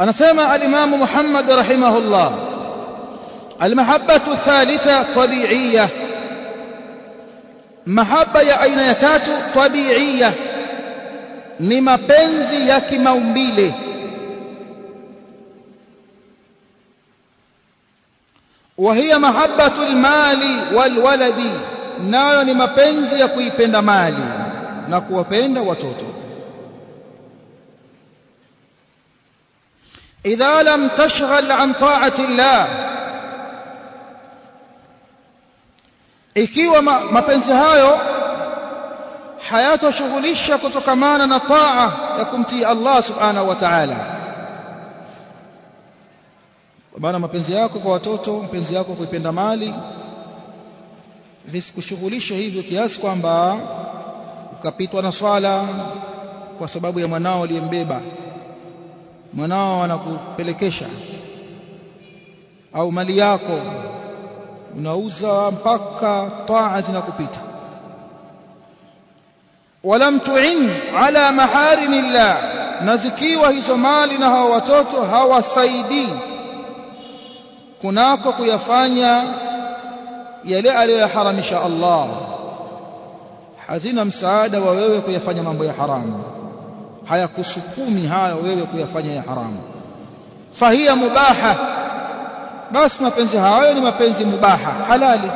أنا سمع الإمام محمد رحمه الله. المحبة الثالثة طبيعية. محبة يا أين يتات طبيعية. نما بنزي يكي مومبيلي وهي محبة المال والولد. نايو نما بنزي يكي يبند مالي. نكو بند وتوتو. Idha lam tashghal an ta'ati llah ikiwa mapenzi hayo hayatoshughulisha kutokamana na taa ya kumtii Allah subhanahu wa ta'ala maana mapenzi yako kwa watoto mapenzi yako kuipenda mali visikushughulishe hivyo kiasi kwamba ukapitwa na swala kwa sababu ya mwanao aliyembeba mwanao anakupelekesha. Au mali yako unauza mpaka taa zinakupita. Walam tu'in ala maharimillah na zikiwa hizo mali na hawa watoto hawasaidii kunako kuyafanya yale aliyoyaharamisha Allah. Hazina msaada wa wewe kuyafanya mambo ya haramu hayakusukumi hayo wewe kuyafanya ya haramu fahiya mubaha basi mapenzi hayo ni mapenzi mubaha halali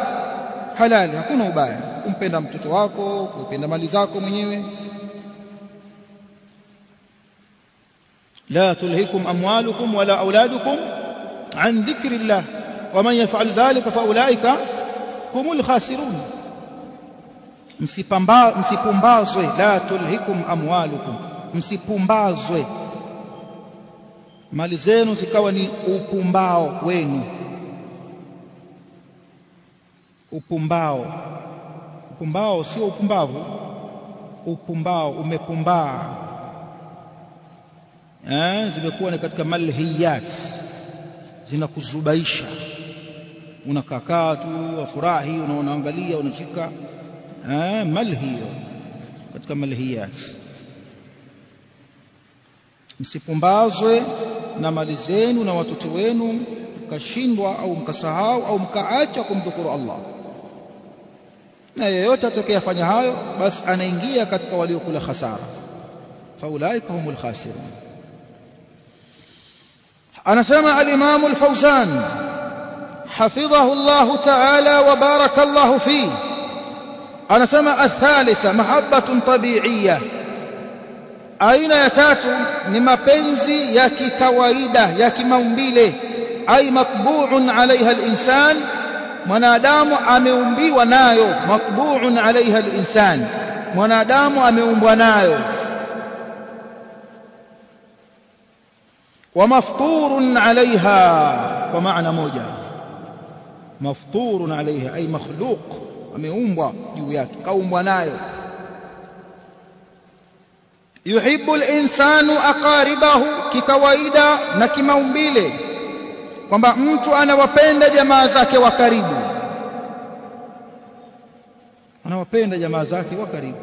halali hakuna ubaya kumpenda mtoto wako kupenda mali zako mwenyewe la tulhikum amwalukum wala auladukum an dhikri llah waman yaf'al dhalika faulaika humul khasirun msipumbazwe la tulhikum amwalukum msipumbazwe. Mali zenu zikawa ni upumbao wenu upumbao. Upumbao sio upumbavu. Upumbao umepumbaa. Eh zimekuwa ni katika malhiyat. Zinakuzubaisha. Unakakaa tu wafurahi unaonaangalia unachika eh malhiyo. Katika malhiyat msipumbazwe na mali zenu na watoto wenu mkashindwa au mkasahau au mkaacha kumdhukuru Allah na yeyote atakayefanya hayo basi anaingia katika waliokula hasara faulaika humul khasirun anasema al-Imam al-Fawzan حفظه الله تعالى وبارك الله فيه anasema الثالثة محبة طبيعية aina ya tatu ni mapenzi ya kikawaida ya kimaumbile ai matbu'un alaiha al-insan mwanadamu ameumbiwa nayo matbu'un alaiha al-insan mwanadamu ameumbwa nayo alaiha kwa maana moja mafturun alaiha ai makhluq ameumbwa juu yake kaumbwa nayo yuhibbu al-insanu aqaribahu kikawaida na kimaumbile. Kwamba mtu anawapenda jamaa zake wa karibu. Anawapenda jamaa zake wa karibu.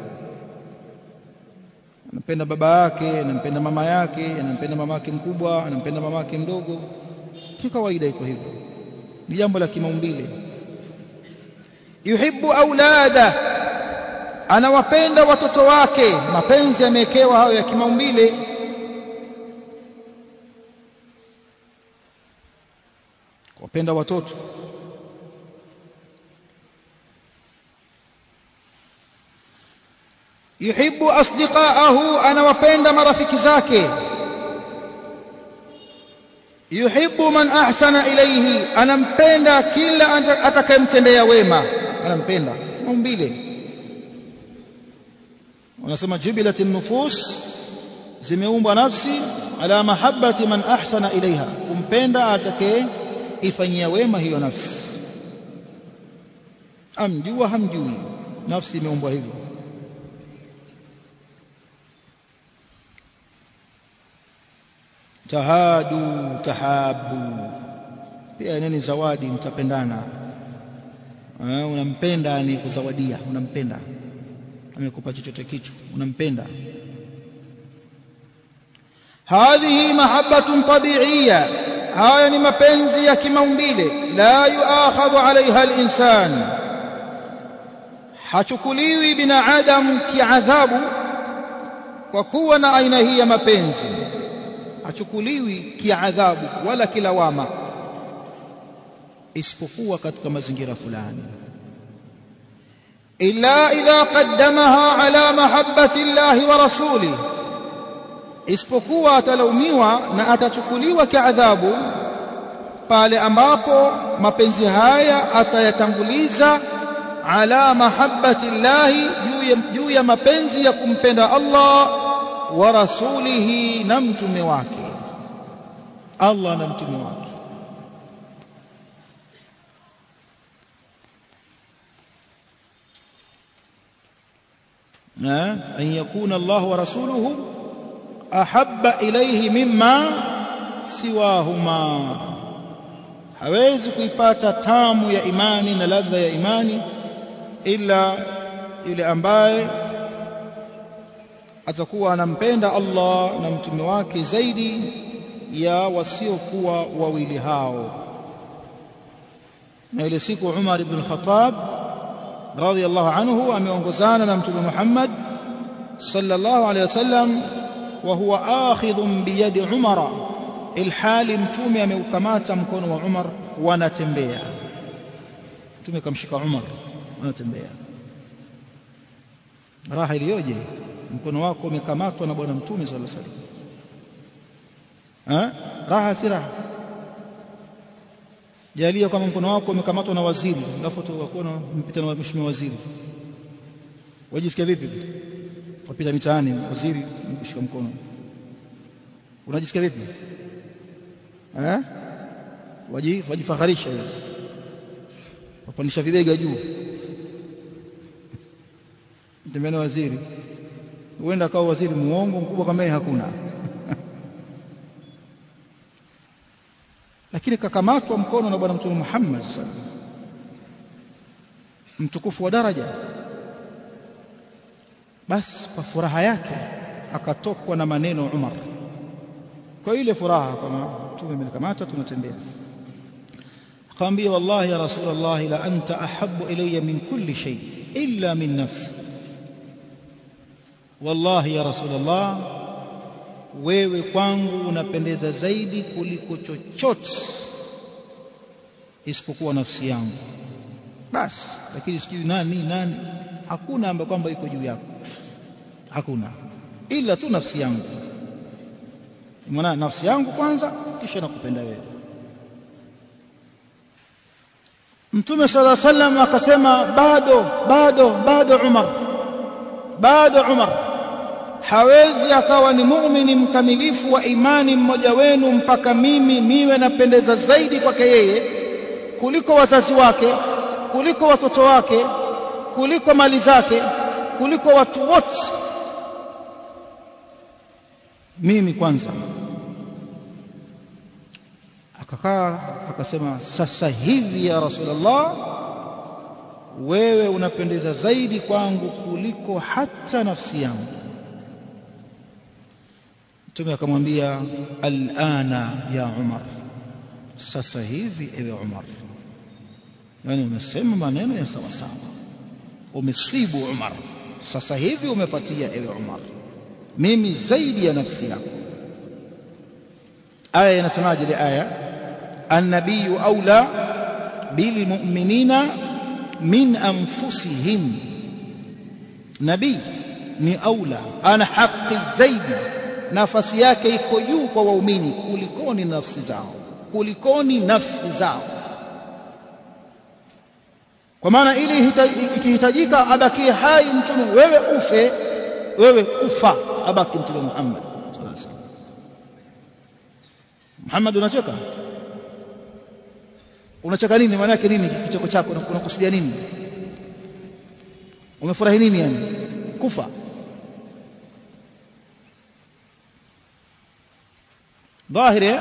Anampenda baba yake anampenda mama yake anampenda mama yake mkubwa anampenda mama yake mdogo. Kikawaida iko hivyo. Ni jambo la kimaumbile. Yuhibbu aulada anawapenda watoto wake. Mapenzi yamewekewa hayo ya kimaumbile. Kuwapenda watoto. Yuhibbu asdiqaahu anawapenda marafiki zake. Yuhibbu man ahsana ilayhi anampenda kila atakayemtendea wema. Anampenda. Maumbile wanasema jubilatin nufus zimeumbwa nafsi ala mahabbati man ahsana ilaiha kumpenda atakaye ifanyia wema hiyo nafsi. Amjua hamjui nafsi imeumbwa hivyo. Tahadu tahabu. Pia nini zawadi mtapendana. Unampenda ni kuzawadia unampenda amekupa chochote kitu. Unampenda? Hadhihi mahabbatun tabi'iyya. Haya ni mapenzi ya kimaumbile. La yuakhadhu alaiha al-insan. Hachukuliwi binadamu kiadhabu kwa kuwa na aina hii ya mapenzi. Hachukuliwi kiadhabu wala kilawama. Isipokuwa katika mazingira fulani illa idha qaddamaha ala mahabbati llahi wa rasulih isipokuwa atalaumiwa na atachukuliwa kiadhabu pale ambapo mapenzi haya atayatanguliza ala mahabbati llahi juu ya mapenzi ya kumpenda Allah wa rasulihi na mtume wake. Allah na mtume wake an yakuna Allah wa rasuluhu ahabba ilayhi mimma siwahuma. Hawezi kuipata tamu ya imani na ladha ya imani ila yule ambaye atakuwa anampenda Allah na mtume wake zaidi ya wasiokuwa wawili hao. Na ile siku Umar ibn Khattab رضي الله عنه أمينكسان نمتب محمد صلى الله عليه وسلم وهو آخذ بيد عمر الحال امتومي كما تمكن وعمر ونتنبيع امتومي كم شك عمر ونتنبيع راح اليوجي امكن واقومي كما تنبون امتومي صلى الله عليه وسلم. راح سراح jalia kama mkono wako umekamatwa na waziri alafu tukakuwa mpita na mheshimiwa waziri. Wajisikia vipi? Wapita mitaani waziri mshika mkono. Unajisikia vipi? Eh? Waji wajifaharisha wapandisha vibega juu. Mtembea na waziri. Huenda akawa waziri muongo mkubwa kama yeye hakuna lakini kakamatwa mkono na bwana mtume Muhammad mtukufu wa daraja. Basi kwa furaha yake akatokwa na maneno Umar. Kwa ile furaha kama mtume amenikamata tunatembea. Akamwambia wallahi ya rasulullah la anta ahabbu ilayya min kulli shay illa min nafsi. Wallahi ya rasulullah wewe kwangu unapendeza zaidi kuliko chochote isipokuwa nafsi yangu. Basi lakini sijui nani nani hakuna ambaye kwamba iko juu yako. Hakuna. Ila tu nafsi yangu. Maana nafsi yangu kwanza kisha nakupenda wewe. Mtume sala wasallam akasema bado bado bado Umar. Bado Umar hawezi akawa ni muumini mkamilifu wa imani mmoja wenu mpaka mimi niwe napendeza zaidi kwake yeye kuliko wazazi wake kuliko watoto wake kuliko mali zake kuliko watu wote. Mimi kwanza. Akakaa akasema sasa hivi ya rasulullah wewe unapendeza zaidi kwangu kuliko hata nafsi yangu mtume akamwambia alana ya umar sasa hivi ewe umar yani umesema maneno ya sawa sawa umesibu umar sasa hivi umepatia ewe umar mimi zaidi ya nafsi yako aya inasemaje ile aya النبي أولى بالمؤمنين من أنفسهم نبي ni aula ana haki zaidi nafasi yake iko juu kwa waumini kulikoni nafsi zao kulikoni nafsi zao. Kwa maana ili ikihitajika abakie hai mtume wewe ufe wewe kufa abaki mtume Muhammad. Muhammad unacheka? Unacheka nini? Maana yake nini? Kicheko chako unakusudia nini? Umefurahi nini yani? Kufa ظاهر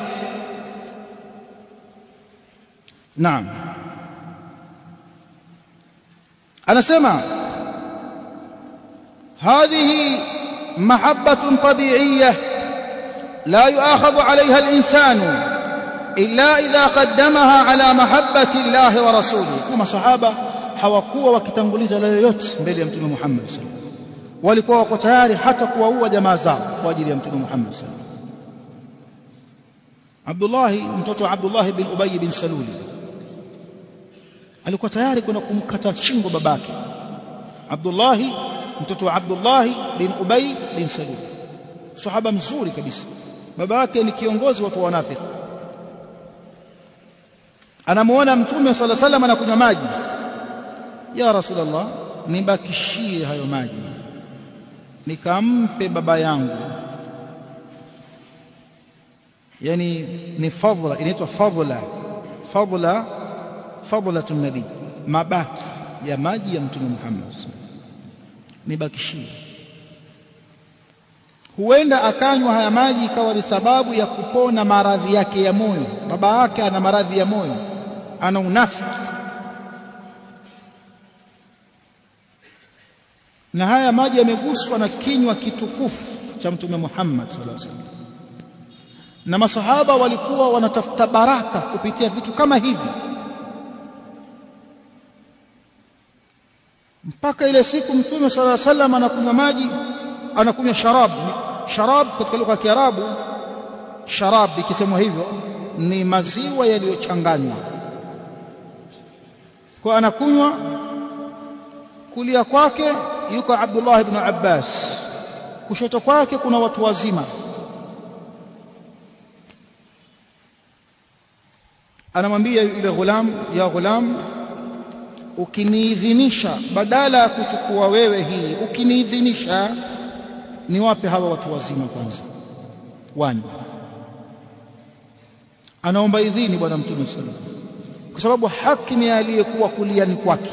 نعم. أنا سمع. هذه محبة طبيعية لا يؤاخذ عليها الإنسان إلا إذا قدمها على محبة الله ورسوله. كما صحابة حوكوا وكتنقلز على يوت بل يمتن محمد صلى الله عليه وسلم. ولكوا وقتاري حتى قوة جمازا وجل يمتن محمد صلى الله عليه وسلم. Alaihi wasallam Abdullah mtoto wa Abdullah bin Ubay bin Salul. Alikuwa tayari kwenda kumkata shingo babake. Abdullah mtoto wa Abdullah bin Ubay bin Salul. Sahaba mzuri kabisa. Baba yake ni kiongozi watu wanafiki. Anamuona mtume sala salam anakunywa maji. Ya rasulullah nibakishie hayo maji. Nikampe baba yangu yani ni fadhila inaitwa fadhila. Fadhila fadhilatu nabii mabaki ya maji ya mtume Muhammad nibakishie huenda akanywa haya maji ikawa ni sababu ya kupona maradhi yake ya moyo. Baba yake ana maradhi ya moyo. Ana unafiki. Na haya maji yameguswa na kinywa kitukufu cha mtume Muhammad sallallahu alaihi wasallam na masahaba walikuwa wanatafuta baraka kupitia vitu kama hivi. Mpaka ile siku mtume sala salam anakunywa maji anakunywa sharab. Sharab katika lugha ya Kiarabu sharab ikisemwa hivyo ni maziwa yaliyochanganywa. Kwa anakunywa kulia kwake yuko Abdullah ibn Abbas. Kushoto kwake kuna watu wazima anamwambia yule ghulam ya ghulam ukiniidhinisha badala ya kuchukua wewe hii ukiniidhinisha niwape hawa watu wazima kwanza. Wanywe. Anaomba idhini bwana mtume sallallahu kwa sababu haki ni aliyekuwa kuliani kwake.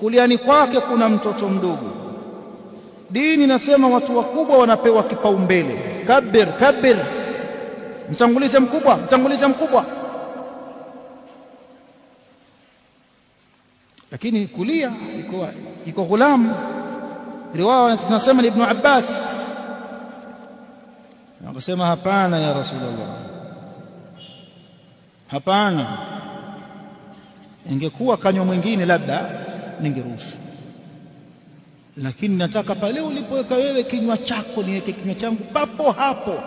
Kuliani kwake kuna mtoto mdogo. Dini nasema watu wakubwa wanapewa kipaumbele. Kabir kabir mtangulize mkubwa mtangulize mkubwa lakini kulia iko iko ghulam riwaya tunasema ni ibn Abbas. Akasema hapana ya rasulullah. Hapana. Ingekuwa kanywa mwingine labda ningeruhusu. Lakini nataka pale ulipoweka wewe kinywa chako niweke kinywa changu papo hapo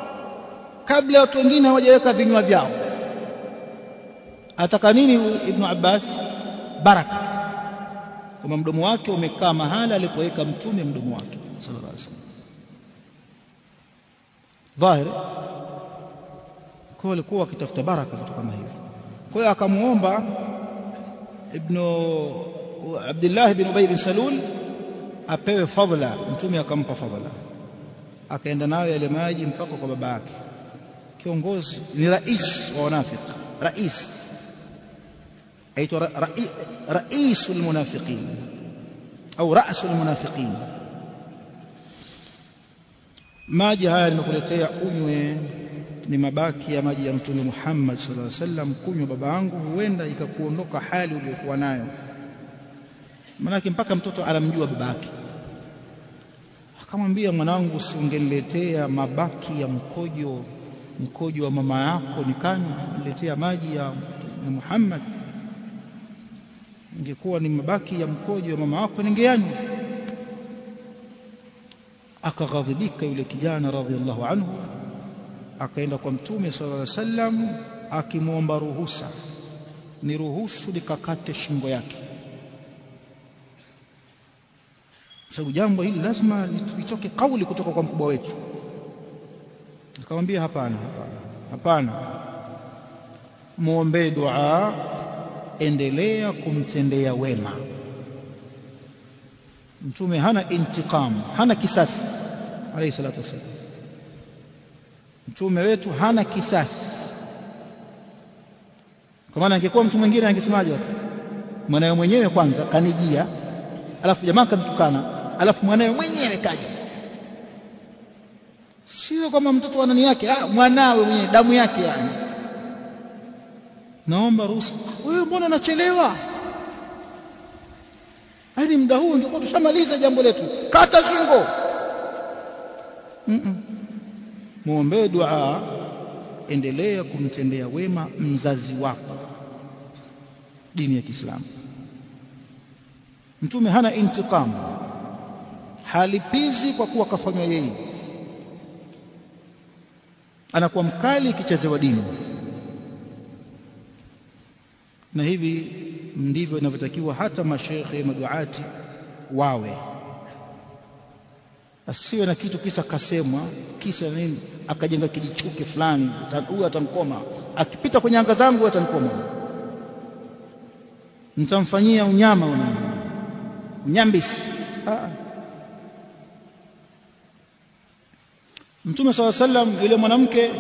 kabla watu wengine hawajaweka vinywa vyao. Ataka nini ibn Abbas? Baraka kama mdomo wake umekaa mahala alipoweka mtume mdomo wake. Sallallahu alaihi wasallam. Dhahiri kwa walikuwa wakitafuta baraka vitu kama hivi kwa hiyo akamuomba ibn Abdullah ibn Ubay bin Salul apewe fadhila. Mtume akampa fadhila. Akaenda nayo yale maji mpaka kwa baba yake. Kiongozi ni rais wa wanafiki rais aitwa raisul munafiqin au rasul munafiqin maji haya nimekuletea unywe ni mabaki ya maji ya mtume Muhammad sallallahu alaihi wasallam kunywa baba yangu huenda ikakuondoka hali uliyokuwa nayo. Manake mpaka mtoto anamjua babake. Akamwambia mwanangu si mabaki ya mkojo mkojo wa mama yako nikanywa niletea maji ya mtume Muhammad ingekuwa ni mabaki ya mkojo wa mama wako ningeyanywa. Akaghadhibika yule kijana radhiallahu anhu akaenda kwa mtume sallallahu alaihi wasallam akimwomba ruhusa. Ni ruhusu nikakate shingo yake. Sababu jambo hili lazima litoke kauli kutoka kwa mkubwa wetu. Akamwambia hapana hapana muombee dua endelea kumtendea wema. Mtume hana intiqam hana kisasi alayhi salatu wasallam mtume wetu hana kisasi. Kwa maana angekuwa mtu mwingine angesemaje mwanawe mwenyewe kwanza kanijia alafu jamaa kamtukana, alafu mwanawe mwenyewe kaja. Sio kama mtoto wa nani yake ah mwanawe mwenyewe damu yake yani naomba ruhusa. Wewe mbona unachelewa? Hadi muda huu ndio tushamaliza jambo letu. Kata kingo mm -mm. muombe dua. Endelea kumtendea wema mzazi wako. Dini ya Kiislamu. Mtume hana intikamu halipizi kwa kuwa kafanywa yeye. Anakuwa mkali ikichezewa dini na hivi ndivyo inavyotakiwa hata mashekhe maduati wawe. Asiwe na kitu kisa kasemwa kisa nini akajenga kijichuki fulani huyu atankoma. Akipita kwenye anga zangu atankoma. Nitamfanyia unyama una unyambisi. Ah. Mtume SAW yule mwanamke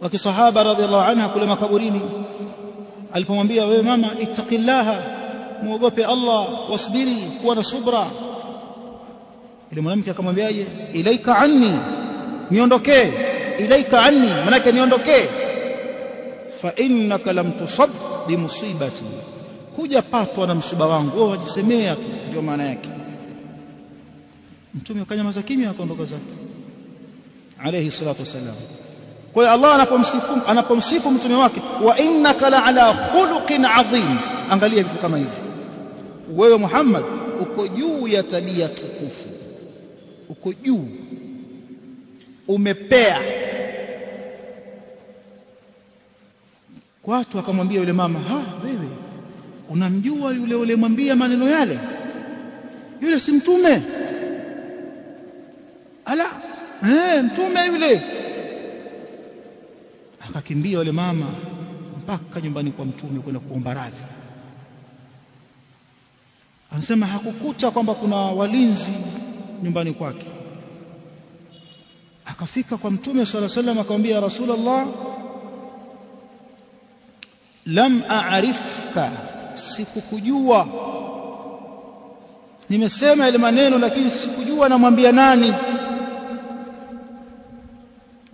wa kisahaba radhiallahu anha kule makaburini alipomwambia wewe mama ittaqillaha muogope Allah wasbiri kuwa na subra. Ile mwanamke akamwambiaje? Ilaika anni niondokee ilaika anni manake niondokee fa innaka lam tusab bi bimusibati hujapatwa na msiba wangu. Wewe wajisemea tu ndio maana yake. Mtume akanyamaza kimya akaondoka zake. Alayhi salatu wasalam kwa hiyo Allah anapomsifu anapomsifu mtume wake wa innaka la ala khuluqin adhim angalia vitu kama hivi. Wewe Muhammad uko juu ya tabia tukufu. Uko juu. Umepea. Watu akamwambia yule mama ha wewe unamjua yule ulimwambia maneno yale? Yule si mtume? Ala eh mtume yule akakimbia yule mama mpaka nyumbani kwa mtume kwenda kuomba radhi. Anasema hakukuta kwamba kuna walinzi nyumbani kwake. Akafika kwa mtume swalla sallam akamwambia rasulullah lam aarifka, sikukujua. Nimesema ile maneno lakini sikujua namwambia nani.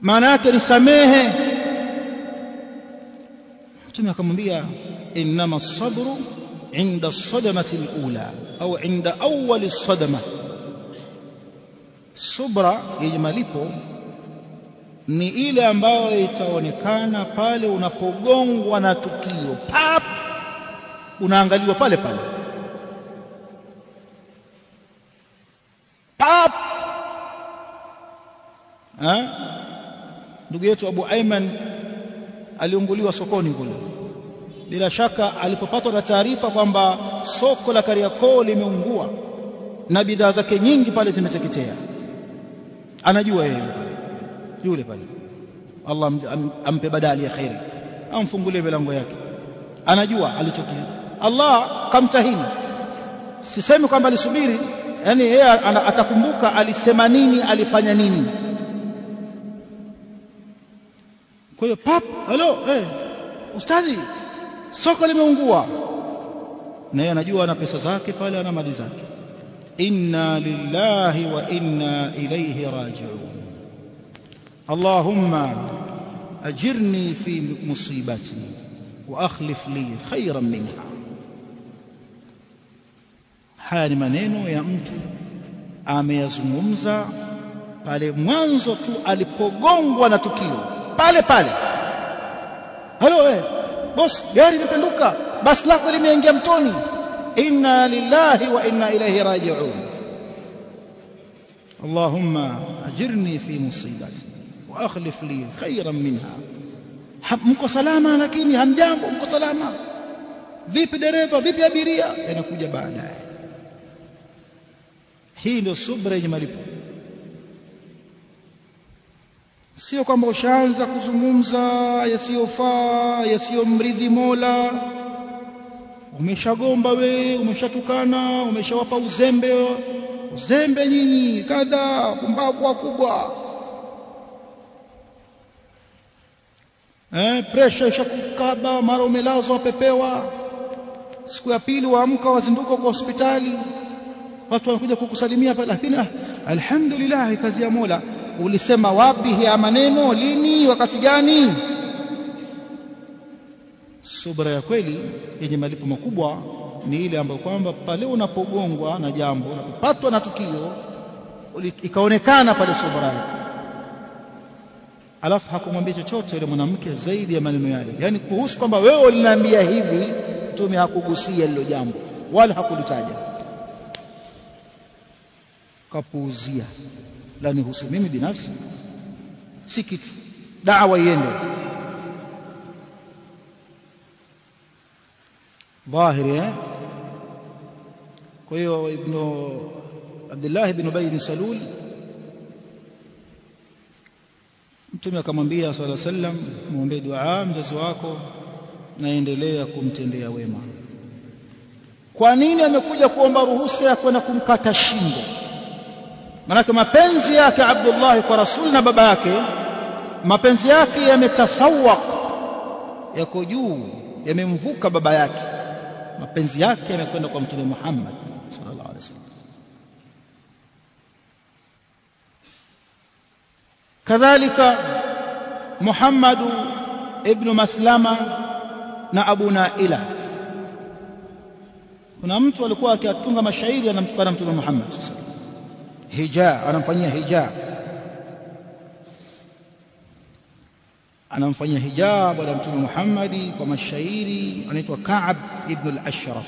Maana yake nisamehe mtume akamwambia innama sabru inda sadamati lula au inda awali sadama. Subra yenye malipo ni ile ambayo itaonekana pale unapogongwa na tukio. Pap! Unaangaliwa pale pale. Pap! Ndugu yetu Abu Aiman aliunguliwa sokoni kule. Bila shaka alipopatwa na taarifa kwamba soko la Kariakoo limeungua na bidhaa zake nyingi pale zimeteketea. Anajua yeye yule pale. Allah ampe badali ya khairi. Amfungulie milango yake. Anajua alichokia Allah kamtahini. Sisemi kwamba alisubiri yani yeye atakumbuka alisema nini alifanya nini kwa hiyo pap halo eh ustadhi soko limeungua. Na yeye anajua ana pesa zake pale ana mali zake. Inna lillahi wa inna ilayhi raji'un. Allahumma ajirni fi musibati wa akhlif li khayran minha. Haya ni maneno ya mtu ameyazungumza pale mwanzo tu alipogongwa na tukio pale pale halo eh boss gari limependuka basi lako limeingia mtoni inna lillahi wa inna ilayhi raji'un allahumma ajirni fi musibati wa akhlif li khayran minha mko salama lakini hamjambo mko salama vipi dereva vipi abiria yanakuja baadaye hii ndio subra yenye malipo sio kwamba ushaanza kuzungumza yasiyofaa yasiyomridhi Mola. Umeshagomba we umeshatukana umeshawapa uzembe. Uzembe nyinyi kadha pumbavu wakubwa eh pressure ishakukaba mara umelazwa wapepewa. Siku ya pili waamka wazinduka kwa hospitali. Watu wanakuja kukusalimia lakini ah, alhamdulillah kazi ya Mola ulisema wapi haya maneno lini wakati gani? Subra ya kweli yenye malipo makubwa ni ile ambayo kwamba pale unapogongwa na jambo unapopatwa na tukio ikaonekana pale subra yako. Alafu hakumwambia chochote yule mwanamke zaidi ya maneno yale. Yani kuhusu kwamba wewe uliniambia hivi mtume hakugusia hilo jambo wala hakulitaja. Kapuuzia la nihusu mimi binafsi. Si kitu. Dawa iende. Dhahiri eh? Kwa hiyo ibn Abdullah ibn Ubay ibn Salul mtume akamwambia swalla sallam muombe dua mzazi wako naendelea kumtendea wema. Kwa nini amekuja kuomba ruhusa ya kwenda kumkata shingo manake mapenzi yake Abdullah kwa Rasul na baba yake mapenzi yake yametafawaq yako juu yamemvuka baba yake. Mapenzi yake yamekwenda kwa mtume Muhammad sallallahu alaihi wasallam. Kadhalika Muhammad ibn Maslama na Abu Naila. Kuna mtu alikuwa akiatunga mashairi anamtukana mtume Muhammad hija anamfanyia hija. Anamfanyia hija bwana mtume Muhammad kwa mashairi anaitwa Ka'ab ibn al-Ashraf.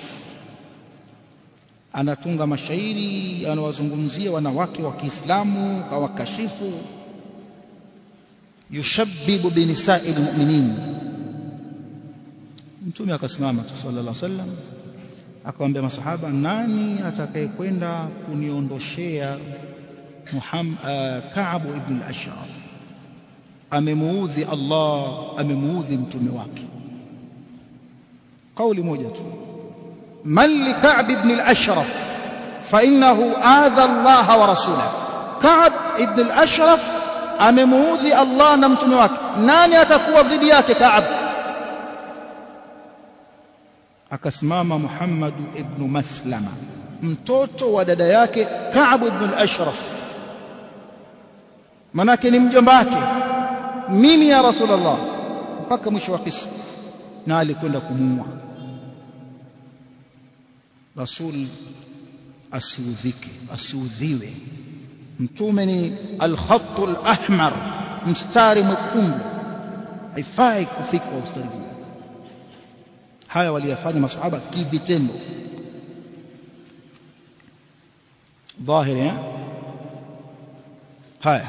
Anatunga mashairi anawazungumzia wanawake wa Kiislamu kawakashifu. Yushabbibu binisai mu'minin. Mtume akasimama sallallahu alaihi wasallam akamwambia masahaba nani atakayekwenda kuniondoshea Muhammad uh, Ka'ab ibn al-Ashraf amemuudhi Allah amemuudhi mtume wake kauli moja tu man li Ka'b ibn al-Ashraf fa innahu adha Allah wa rasulahu Ka'b ibn al-Ashraf amemuudhi Allah na mtume wake nani atakuwa dhidi yake Ka'b akasimama Muhammad ibn Maslama mtoto wa dada yake Ka'b ibn al-Ashraf manake ni mjomba wake mimi ya Rasulullah mpaka mwisho wa kisa na alikwenda kumuua Rasul asiudhike asiudhiwe mtume ni al-khatt al-ahmar mstari mwekundu haifai kufikwa mstari huu haya waliyafanya masahaba kivitendo. Dhahiri haya.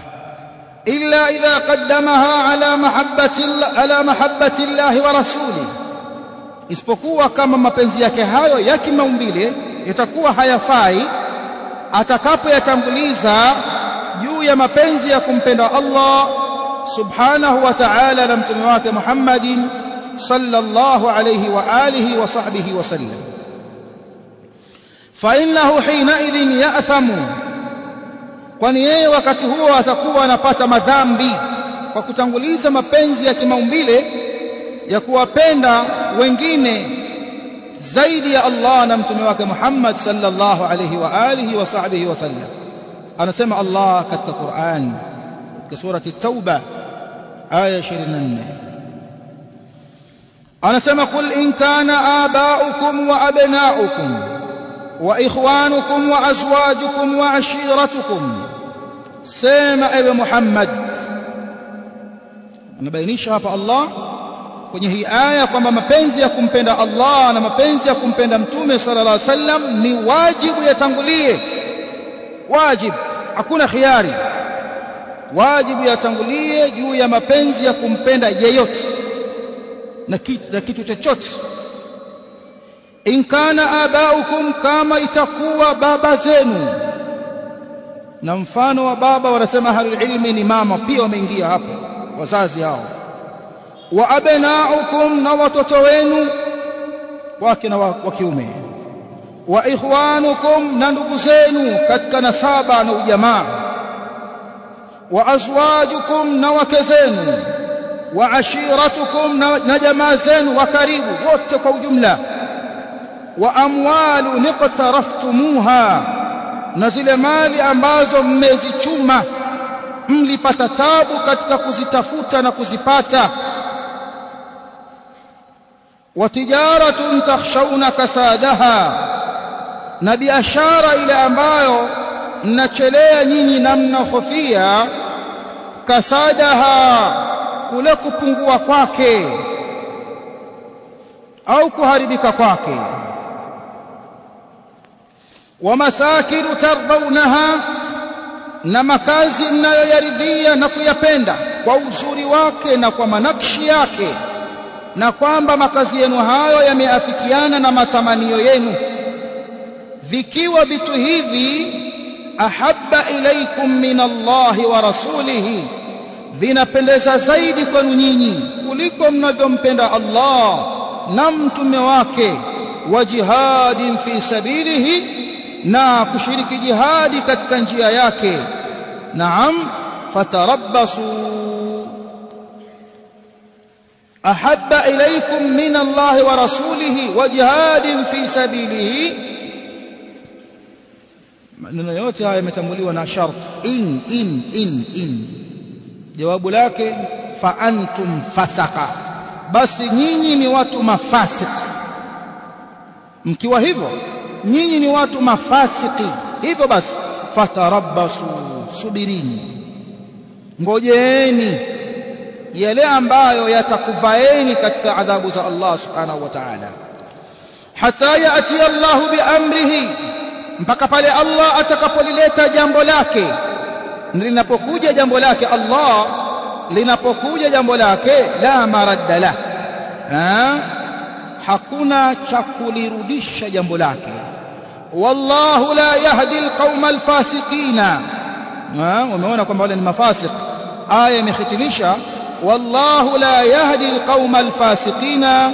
Illa idha qaddamaha ala mahabbati ala mahabbati Allah wa rasulih isipokuwa kama mapenzi yake hayo ya kimaumbile yatakuwa hayafai atakapoyatanguliza juu ya mapenzi ya kumpenda Allah subhanahu wa ta'ala na mtume wake Muhammadin sallallahu الله عليه وآله وصحبه وسلم فإنه حينئذ ya'thamu kwani yeye wakati huo atakuwa anapata madhambi kwa kutanguliza mapenzi ya kimaumbile ya kuwapenda wengine zaidi ya Allah na mtume wake Muhammad sallallahu alayhi wa alihi wa sahbihi wa sallam. Anasema Allah katika Qur'an katika surati Tauba aya 24 anasema qul in kana aba'ukum wa abna'ukum wa ikhwanukum wa azwajukum wa ashiratukum. Sema ewe Muhammad. Anabainisha hapa Allah kwenye hii aya kwamba mapenzi ya kumpenda Allah na mapenzi ya kumpenda mtume sallallahu alaihi wasallam ni wajibu yatangulie. Wajibu hakuna khiari. Wajibu yatangulie juu ya mapenzi ya kumpenda yeyote na kitu, na kitu chochote. In kana abaukum kama itakuwa baba zenu. Na mfano wa baba wanasema ahlul ilmi ni mama pia wameingia hapo wazazi hao. Wa abnaukum na watoto wenu wake na wa kiume. Wa ikhwanukum na ndugu zenu katika nasaba na ujamaa. Wa azwajukum na wake zenu wa ashiratukum na jamaa zenu wa karibu wote kwa ujumla. Wa amwalu niqtaraftumuha na zile mali ambazo mmezichuma mlipata tabu katika kuzitafuta na kuzipata. Wa tijaratun takhshawna kasadaha na biashara ile ambayo mnachelea nyinyi na mnahofia kasadaha kule kupungua kwake au kuharibika kwake. Wa masakinu na makazi mnayoyaridhia na kuyapenda kwa uzuri wake na kwa manakshi yake na kwamba makazi yenu hayo yameafikiana na matamanio yenu. Vikiwa vitu hivi ahabba ilaikum min Allahi wa rasulihi vinapendeza zaidi kwenu nyinyi kuliko mnavyompenda Allah na mtume wake wa jihadin fi sabilihi na kushiriki jihadi katika njia yake. Naam fatarabbasu. Ahabba ilaykum min Allah wa rasulihi wa jihadin fi sabilihi. Maneno yote haya yametambuliwa na shart in in in in jawabu lake fa antum fasaka basi nyinyi ni watu mafasiki mkiwa hivyo nyinyi ni watu mafasiki hivyo basi fatarabbasu subirini. Ngojeeni yale ambayo yatakuvaeni katika adhabu za Allah subhanahu wa ta'ala. Hata yaati Allah biamrihi mpaka pale Allah atakapolileta jambo lake linapokuja jambo lake Allah linapokuja jambo lake la maradda la ha? hakuna cha kulirudisha jambo lake. Wallahu la yahdi alqauma alfasiqina. Umeona kwamba wale ni mafasik aya imehitimisha wallahu la yahdi alqauma alfasiqina.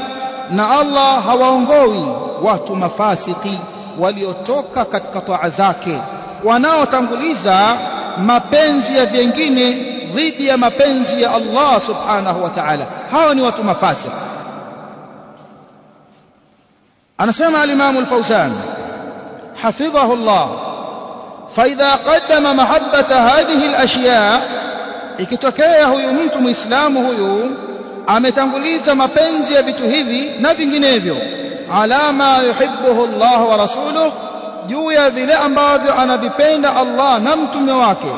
Na Allah hawaongoi watu mafasiki waliotoka katika toa zake. Wanaotanguliza mapenzi ya vingine dhidi ya mapenzi ya Allah subhanahu wa ta'ala hao ni watu mafasik anasema al-Imam al-Fawzan حفظه الله فإذا قدم محبة هذه الأشياء ikitokea huyu mtu muislamu huyu ametanguliza mapenzi ya vitu hivi na vinginevyo ala ma yuhibbuhu Allah wa rasuluhu juu ya vile ambavyo anavipenda Allah na mtume wake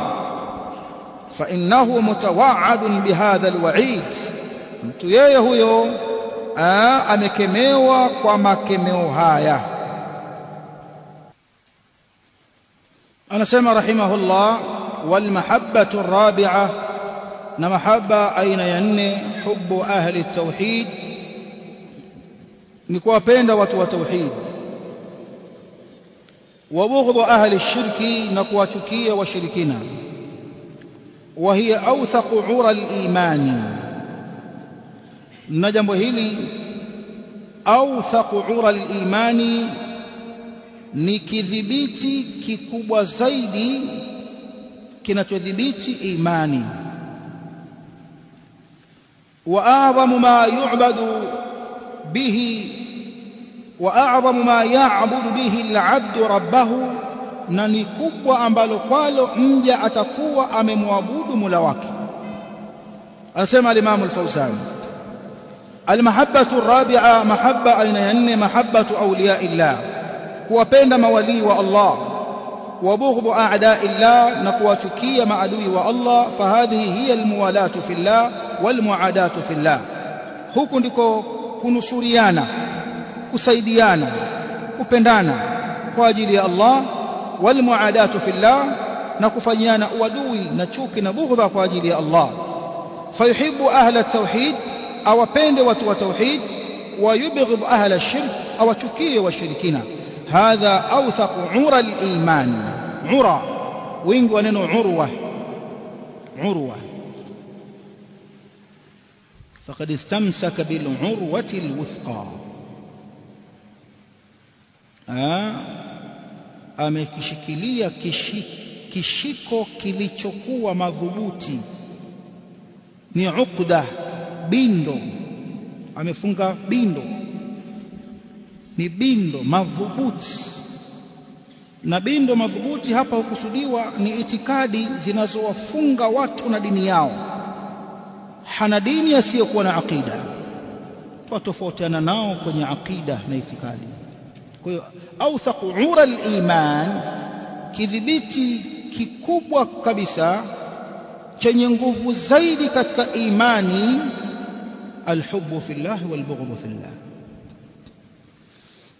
fa innahu mutawaadun bihadha alwa'id mtu yeye huyo amekemewa kwa makemeo haya anasema rahimahullah walmahabbatu arabi'a na mahaba aina ya nne hubbu ahli tauhid ni kuwapenda watu wa tauhid wa bughdhu ahli shirki na kuwachukia washirikina wa hiya awthaqu ura al-imani na jambo hili awthaqu ura al-imani ni kidhibiti kikubwa zaidi kinachodhibiti imani wa a'zamu ma yu'badu bihi wa a'zamu ma ya'budu bihi al-'abdu rabbahu na ni kubwa ambalo kwalo mja atakuwa amemwabudu Mola wake. Anasema al-Imam al-Fawzan al-mahabbatu ar-rabi'a mahabba aina ya nne mahabbatu awliya kuwapenda mawalii wa Allah wa bughdhu a'da'i Allah na kuwachukia maadui wa Allah fahadhihi hiya almuwalatu fillah walmuadatu fillah. Huku ndiko kunusuriana kusaidiana kupendana kwa ajili ya Allah walmuadatu fillah na kufanyiana uadui na chuki na bughdha kwa ajili ya Allah fayuhibbu ahla tauhid awapende watu wa tauhid ويبغض أهل الشرك أو تشكيه والشركين هذا أوثق عرى الإيمان عرى وينج وننو عروة عروة فقد استمسك بالعروة الوثقى آه amekishikilia kishiko kilichokuwa madhubuti. Ni ukda, bindo. Amefunga bindo. Ni bindo madhubuti. Na bindo madhubuti hapa hukusudiwa ni itikadi zinazowafunga watu na dini yao. Hana dini asiyokuwa na aqida. Twatofautiana nao kwenye aqida na itikadi kwa hiyo authaqu ura al-iman, kidhibiti kikubwa kabisa chenye nguvu zaidi katika imani, alhubbu fillahi walbughdhu fillah.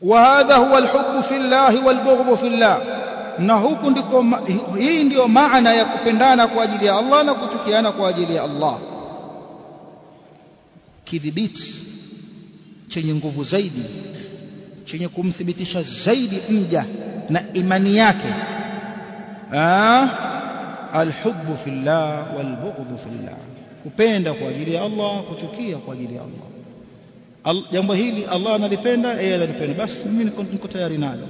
Wa hadha huwa alhubbu fillahi walbughdhu fillah, na huku ndiko hii ndiyo maana ya kupendana kwa ajili ya Allah na kuchukiana kwa ajili ya Allah. Kidhibiti chenye nguvu zaidi chenye kumthibitisha zaidi mja na imani yake. Alhubbu fillah walbughdhu fillah. Kupenda kwa ajili ya Allah kuchukia kwa ajili ya Allah. Jambo hili Allah analipenda yeye analipenda. Basi mimi niko, tayari nalo.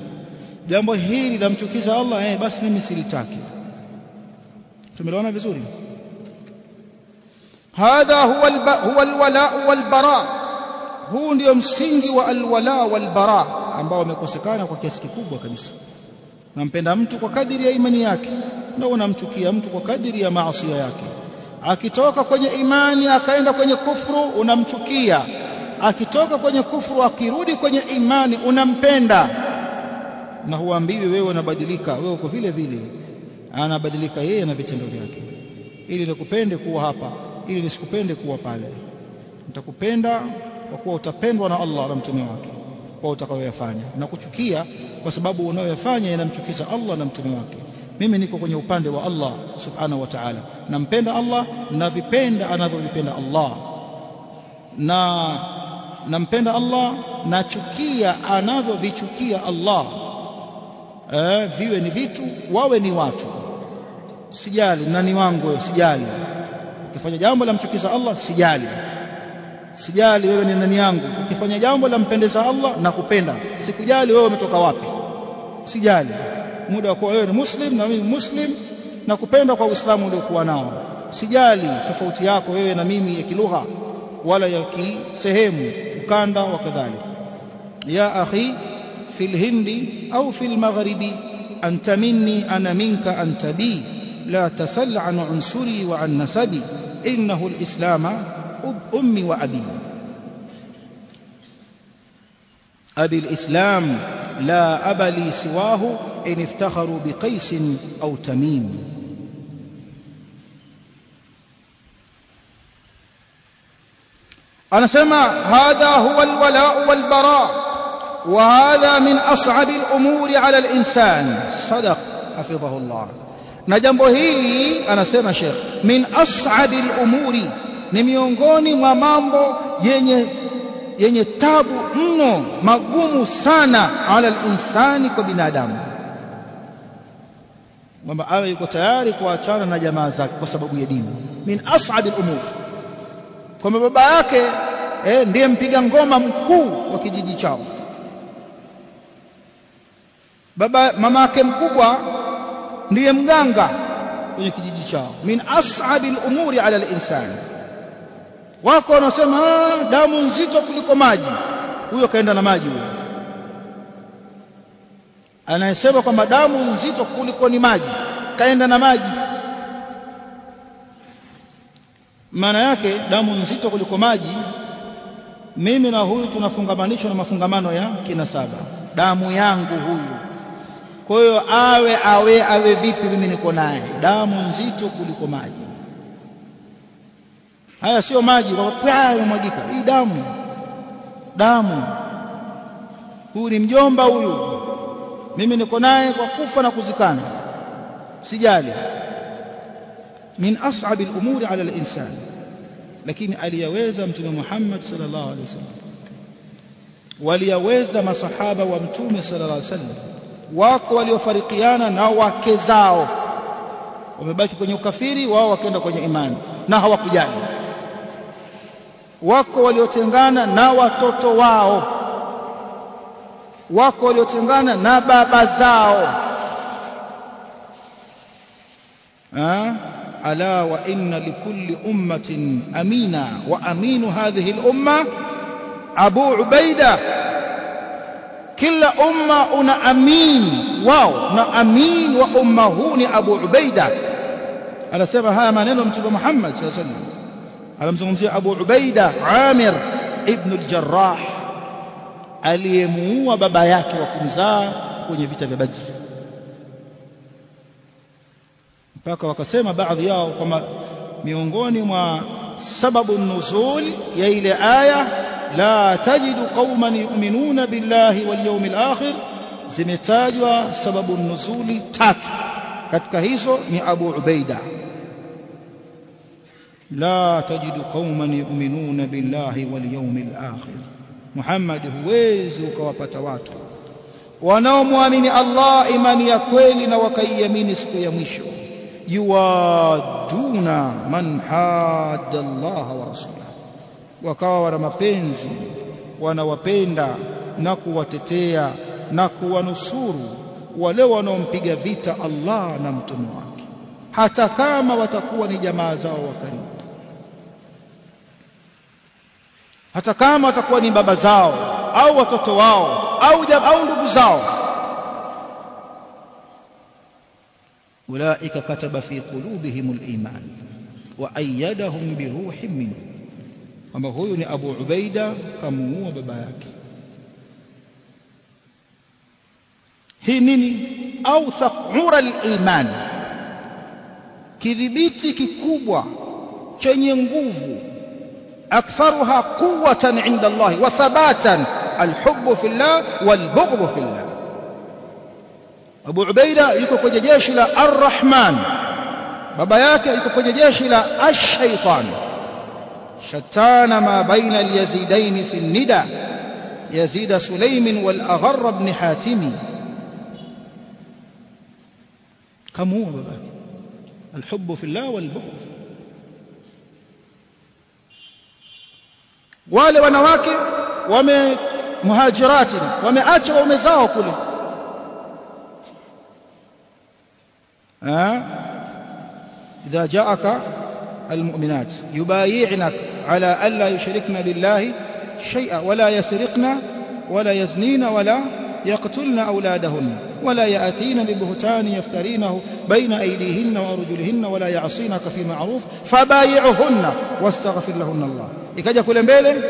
Jambo hili lamchukiza Allah eh basi mimi silitaki. Tumeliona vizuri? Hadha huwa huwa alwala walbara huu ndio msingi wa alwala walbara ambao umekosekana kwa kiasi kikubwa kabisa. Unampenda mtu kwa kadiri ya imani yake na unamchukia mtu kwa kadiri ya maasi yake. Akitoka kwenye imani akaenda kwenye kufru unamchukia. Akitoka kwenye kufru akirudi kwenye imani unampenda. Na huambiwi wewe unabadilika wewe uko vile vile. Anabadilika yeye na vitendo vyake. Ili nikupende kuwa hapa ili nisikupende kuwa pale. Nitakupenda kwa kuwa utapendwa na Allah na mtume wake kwa utakayoyafanya. Na kuchukia kwa sababu unayoyafanya inamchukiza Allah na mtume wake. Mimi niko kwenye upande wa Allah subhanahu wa ta'ala. Nampenda Allah na vipenda anavyovipenda Allah. Na nampenda Allah nachukia anavyovichukia Allah. Eh, viwe ni vitu wawe ni watu. Sijali nani wangu sijali. Ukifanya jambo la mchukiza Allah sijali sijali wewe ni nani yangu ukifanya jambo la mpendeza Allah na kupenda sikujali wewe umetoka wapi sijali muda wa kuwa wewe ni muslim na mimi muslim na kupenda kwa uislamu uliokuwa nao sijali tofauti yako wewe na mimi ya kilugha wala ya kisehemu ukanda wa kadhalika ya akhi في الهند أو في المغرب أنت مني أنا منك أنت بي لا تسل عن عنصري وعن نسبي إنه الإسلام أب أمي وأبي. أبي الإسلام لا أب لي سواه إن افتخروا بقيس أو تميم. أنا سمع هذا هو الولاء والبراء وهذا من أصعب الأمور على الإنسان. صدق حفظه الله. na jambo hili anasema Sheikh min as'abi al-umuri ni miongoni mwa mambo yenye yenye tabu mno magumu sana ala al-insani kwa binadamu. Kwamba awe yuko tayari kuachana na jamaa zake kwa sababu ya dini. Min as'abi al-umur. Kwamba baba yake eh, ndiye mpiga ngoma mkuu wa kijiji chao. Baba mama yake mkubwa ndiye mganga kwenye kijiji chao. Min as'abi al-umuri ala al-insan wako wanasema damu nzito kuliko maji. Huyo kaenda na maji huyo. Anayesema kwamba damu nzito kuliko ni maji kaenda na maji. Maana yake damu nzito kuliko maji mimi na huyu tunafungamanishwa na mafungamano ya kina saba. Damu yangu huyu. Kwa hiyo awe awe awe vipi mimi niko naye? Damu nzito kuliko maji haya sio maji kwa yamwagika hii damu damu. Huyu ni mjomba huyu. Mimi niko naye kwa kufa na kuzikana. Sijali. Min as'abil al-umuri ala al-insan. Lakini aliyaweza mtume Muhammad sallallahu alaihi wasallam waliyaweza masahaba wa mtume sallallahu alaihi wasallam wako waliofarikiana na wake zao. Wamebaki kwenye ukafiri wao wakaenda kwenye imani. Na hawakujali wako waliotengana na watoto wao wako waliotengana na baba zao ha? ألا وإن لكل أمة أمينا وأمين هذه الأمة أبو عبيدة كل أمة أنا أمين واو نا أمين وأمه أبو عبيدة أنا سبب هذا ما نلهم تبع محمد صلى الله عليه وسلم أنا anamzungumzia Abu Ubaida Amir ibn al-Jarrah aliyemuua baba yake wa kumzaa kwenye vita vya Badr mpaka wakasema baadhi yao kwamba miongoni mwa sababu nuzul ya ile aya la tajidu qauman yu'minuna billahi wal yawmil akhir zimetajwa sababu nuzuli tatu. Katika hizo ni Abu Ubaida la tajidu qauman yu'minuna billahi wal yawmil akhir. Muhammad huwezi ukawapata watu wanaomwamini Allah imani ya kweli na wakaiamini siku ya mwisho. Yuwaduna man hadda Allah wa rasulahu wakawa wana mapenzi wanawapenda na kuwatetea na kuwanusuru wale wanaompiga vita Allah na mtume wake. Hata kama watakuwa ni jamaa zao wa karibu hata kama watakuwa ni baba zao au watoto wao au au ndugu zao ulaika kataba fi qulubihim al-iman wa ayyadahum bi ruhin minhu kwamba huyu ni Abu Ubaida kamuua baba yake hii nini awthaq ura al-iman kidhibiti kikubwa chenye nguvu أكثرها قوة عند الله وثباتا. الحب في الله والبغض في الله. أبو عبيدة يكوك جيش إلى الرحمن. بباياك يكوك جيش إلى الشيطان. شتان ما بين اليزيدين في الندى. يزيد سليم والأغر بن حاتم. كم الحب في الله والبغض. في الله wale wanawake wame muhajirati wameacha waume zao kule. إذا جاءك المؤمنات يبايعنك على ألا يشركن بالله شيئا ولا يسرقن ولا يزنين ولا يقتلن أولادهن ولا يأتين ببهتان يفترينه بين أيديهن وأرجلهن ولا يعصينك في معروف فبايعهن واستغفر لهن الله ikaja kule mbele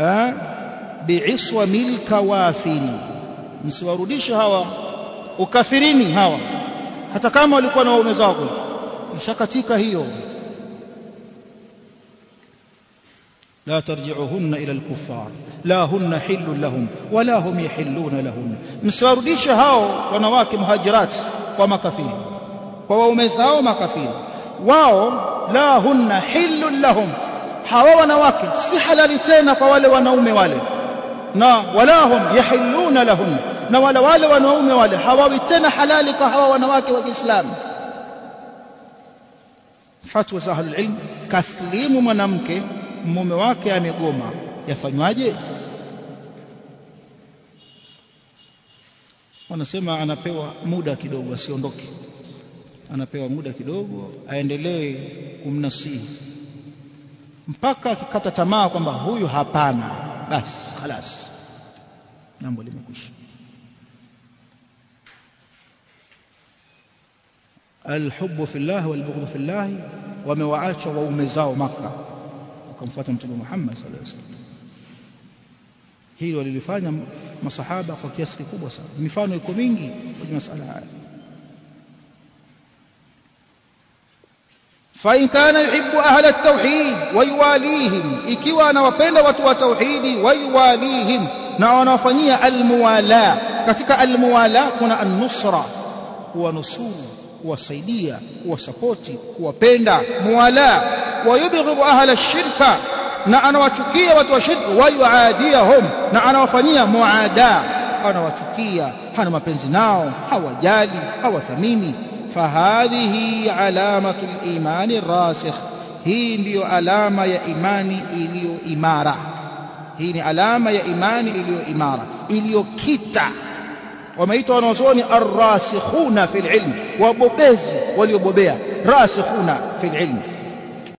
eh bi'iswa milka wafiri msiwarudishe hawa ukafirini hawa hata kama walikuwa na waume zao kule ishakatika hiyo لا ترجعوهن إلى الكفار لا هن حل لهم ولا هم يحلون لهن msiwarudishe hao wanawake muhajirat kwa makafiri kwa waume zao makafiri wao la hunna hillun lahum. Hawa wanawake si halali tena kwa wale wanaume wale. Na wala hum yahilluna lahum. Na wala wale wanaume wale hawawi tena halali kwa hawa wanawake wa Kiislamu. Fatwa za ahlul ilm kaslimu mwanamke mume wake amegoma. Yafanywaje? Wanasema anapewa muda kidogo asiondoke anapewa muda kidogo aendelee kumnasihi. Mpaka akikata tamaa kwamba huyu hapana basi khalas jambo limekwisha. Alhubbu fillah walbughdhu fillah wamewaacha waume zao maka wakamfuata mtume Muhammad sallallahu alaihi wasallam. Hili walilifanya masahaba kwa kiasi kikubwa sana. Mifano iko mingi kwenye masala haya فإن كان يحب أهل التوحيد ويواليهم إكوا نوفل وتوى توحيد ويواليهم نعنى فنية الموالاة كتك الموالاة هنا النصرة ونصور وصيدية وسقوتي وبيندا موالاة ويبغض أهل الشرك نعنى وتكية وتوى شرك ويعاديهم نعنى فنية معاداة anawachukia hana mapenzi nao hawajali hawathamini فهذه علامة الإيمان الراسخ hii ndiyo alama ya imani iliyo imara hii ni alama ya imani iliyo imara iliyokita wameitwa wanazuoni arrasikhuna fil ilm wabobezi waliobobea rasikhuna fil ilm